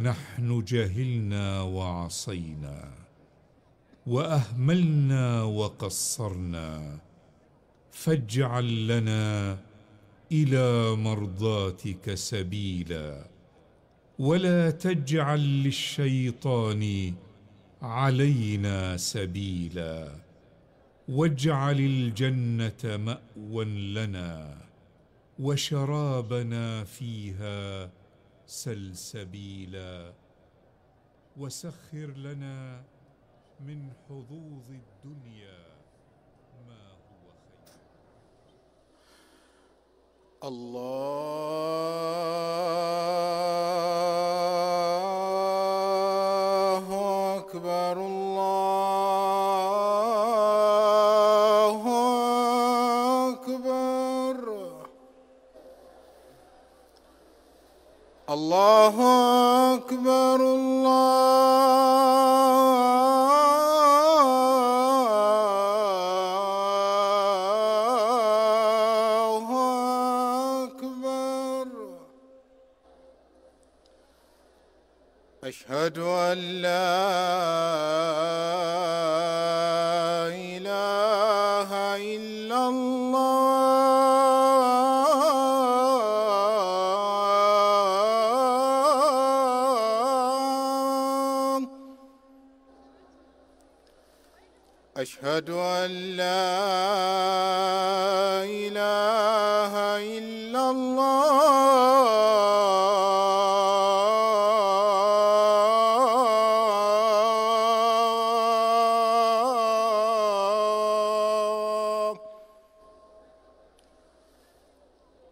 نحن جهلنا وعصينا وأهملنا وقصرنا فاجعل لنا إلى مرضاتك سبيلا ولا تجعل للشيطان علينا سبيلا واجعل الجنة مأوى لنا وشرابنا فيها سلسبيلا وسخر لنا من حظوظ الدنيا ما هو خير. الله الله أكبر الله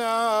الصلاة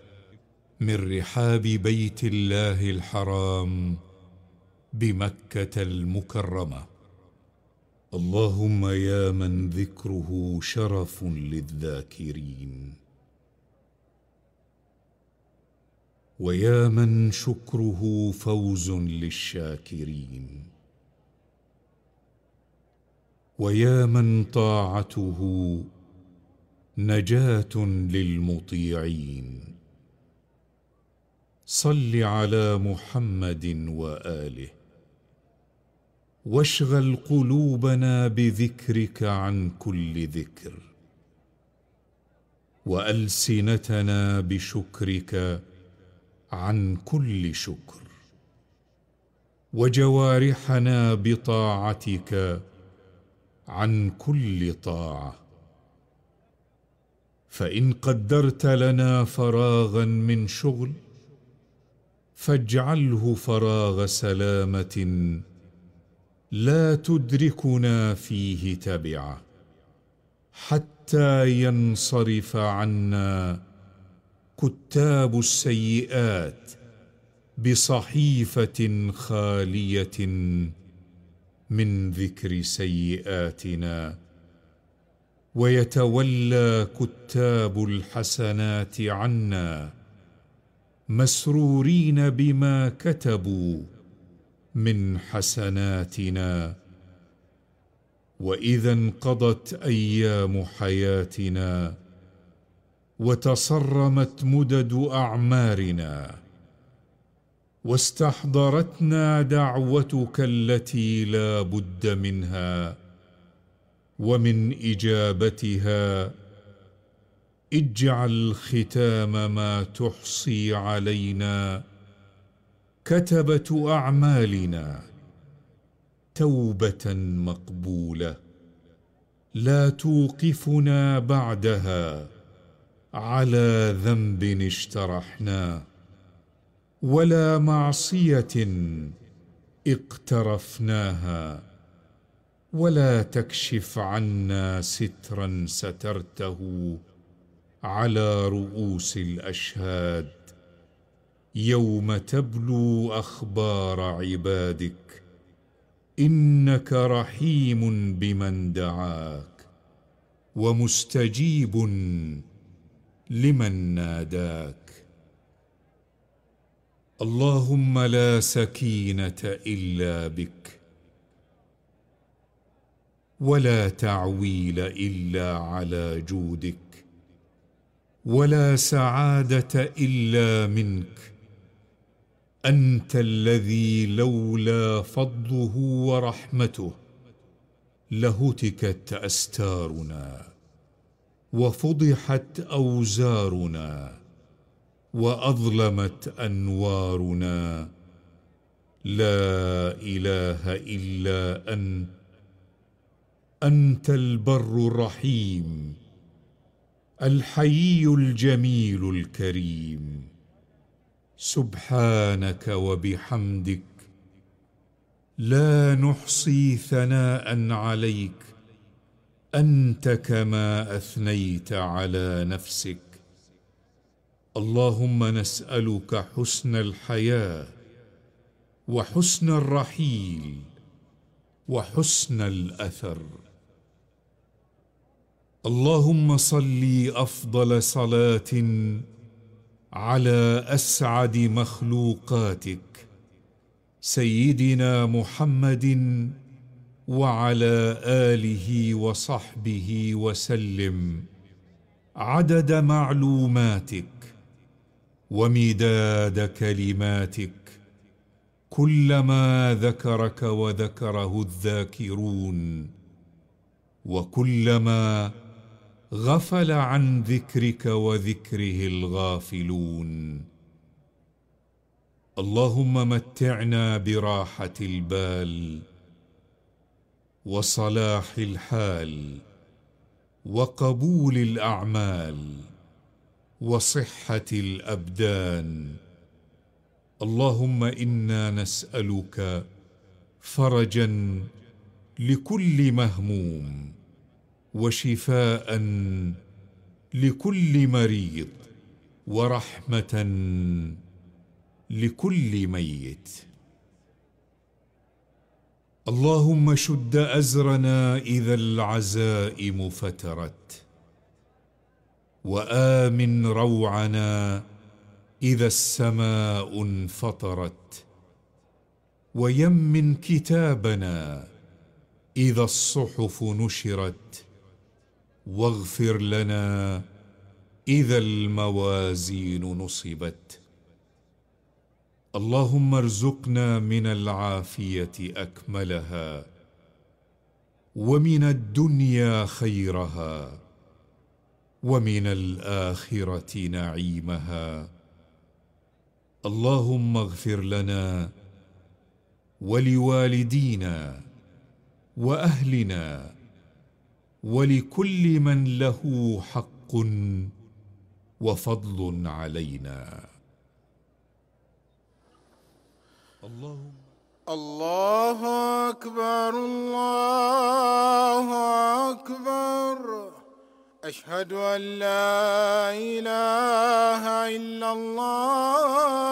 من رحاب بيت الله الحرام بمكة المكرمة. اللهم يا من ذكره شرف للذاكرين. ويا من شكره فوز للشاكرين. ويا من طاعته نجاة للمطيعين. صل على محمد وآله. واشغل قلوبنا بذكرك عن كل ذكر. وألسنتنا بشكرك عن كل شكر. وجوارحنا بطاعتك عن كل طاعة. فإن قدرت لنا فراغا من شغل فاجعله فراغ سلامة لا تدركنا فيه تبعه حتى ينصرف عنا كتاب السيئات بصحيفة خالية من ذكر سيئاتنا ويتولى كتاب الحسنات عنا مسرورين بما كتبوا من حسناتنا. وإذا انقضت أيام حياتنا وتصرمت مدد أعمارنا واستحضرتنا دعوتك التي لا بد منها ومن إجابتها اجعل ختام ما تحصي علينا كتبة أعمالنا توبة مقبولة لا توقفنا بعدها على ذنب اشترحناه ولا معصية اقترفناها ولا تكشف عنا سترا سترته على رؤوس الأشهاد. يوم تبلو أخبار عبادك إنك رحيم بمن دعاك ومستجيب لمن ناداك. اللهم لا سكينة إلا بك ولا تعويل إلا على جودك. ولا سعادة إلا منك. أنت الذي لولا فضله ورحمته لهتكت أستارنا وفضحت أوزارنا وأظلمت أنوارنا. لا إله إلا أنت أنت البر الرحيم. الحيي الجميل الكريم. سبحانك وبحمدك لا نحصي ثناء عليك أنت كما أثنيت على نفسك. اللهم نسألك حسن الحياة وحسن الرحيل وحسن الأثر. اللهم صل أفضل صلاة على أسعد مخلوقاتك سيدنا محمد وعلى آله وصحبه وسلم. عدد معلوماتك ومداد كلماتك كلما ذكرك وذكره الذاكرون وكلما غفل عن ذكرك وذكره الغافلون. اللهم متعنا براحة البال وصلاح الحال وقبول الأعمال وصحة الأبدان. اللهم إنا نسألك فرجا لكل مهموم. وشفاء لكل مريض ورحمة لكل ميت. اللهم شد أزرنا إذا العزائم فترت وآمن روعنا إذا السماء انفطرت ويمن كتابنا إذا الصحف نشرت. واغفر لنا إذا الموازين نصبت. اللهم ارزقنا من العافية أكملها ومن الدنيا خيرها ومن الآخرة نعيمها. اللهم اغفر لنا ولوالدينا وأهلنا ولكل من له حق وفضل علينا. اللهم الله أكبر الله أكبر. أشهد أن لا إله إلا الله.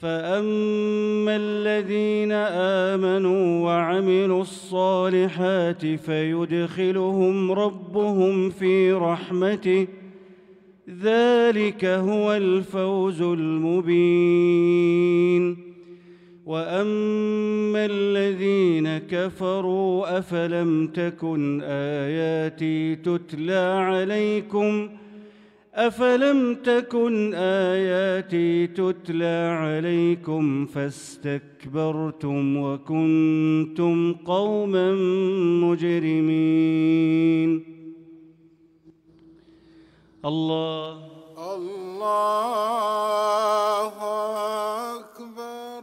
فأما الذين آمنوا وعملوا الصالحات فيدخلهم ربهم في رحمته ذلك هو الفوز المبين واما الذين كفروا افلم تكن اياتي تتلى عليكم أفلم تكن آياتي تتلى عليكم فاستكبرتم وكنتم قوما مجرمين. الله. الله أكبر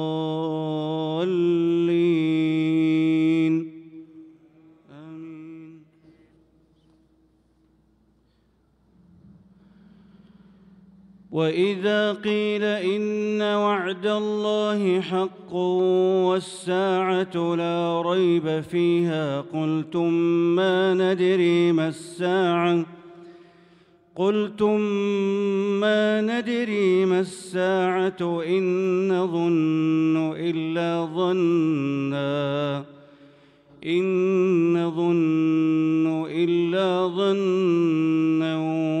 وإذا قيل إن وعد الله حق والساعة لا ريب فيها قلتم ما ندري ما الساعة قلتم ما ندري ما الساعة إن نظن إلا ظنا إن نظن إلا ظنا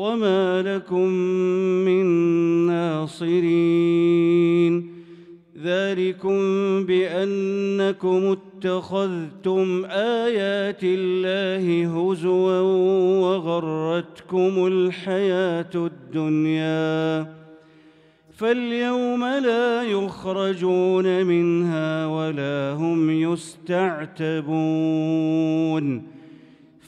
وما لكم من ناصرين ذلكم بانكم اتخذتم ايات الله هزوا وغرتكم الحياة الدنيا فاليوم لا يخرجون منها ولا هم يستعتبون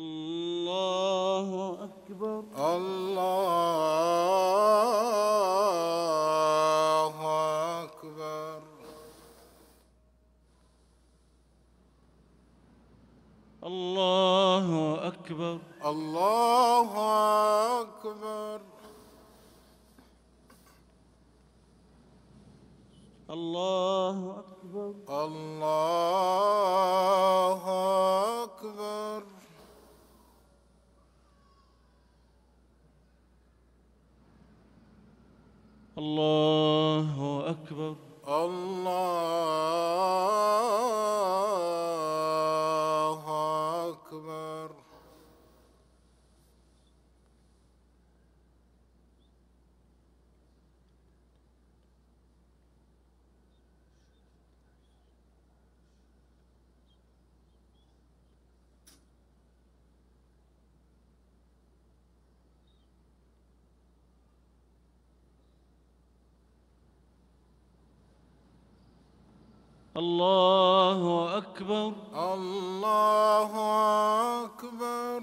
الله أكبر. الله الله أكبر. الله أكبر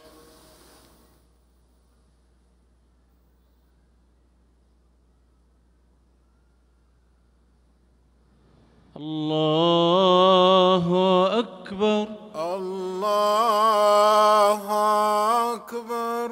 الله أكبر. الله أكبر.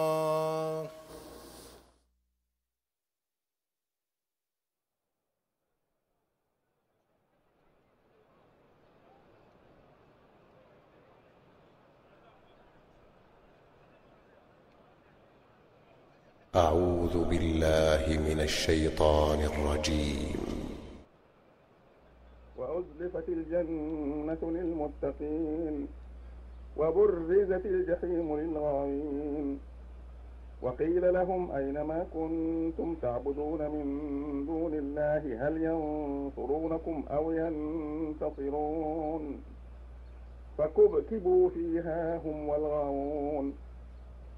أعوذ بالله من الشيطان الرجيم. وأزلفت الجنة للمتقين وبرزت الجحيم للغاوين وقيل لهم أين ما كنتم تعبدون من دون الله؟ هل ينصرونكم أو ينتصرون؟ فكبكبوا فيها هم والغاوون.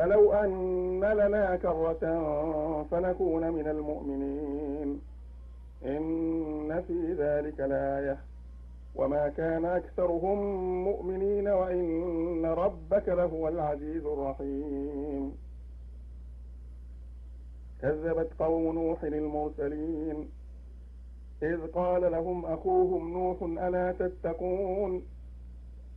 فلو أن لنا كرة فنكون من المؤمنين. إن في ذلك لآية. وما كان أكثرهم مؤمنين وإن ربك لهو العزيز الرحيم. كذبت قوم نوح المرسلين إذ قال لهم أخوهم نوح ألا تتقون؟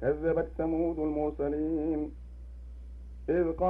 كذبت ثمود المرسلين إذ قال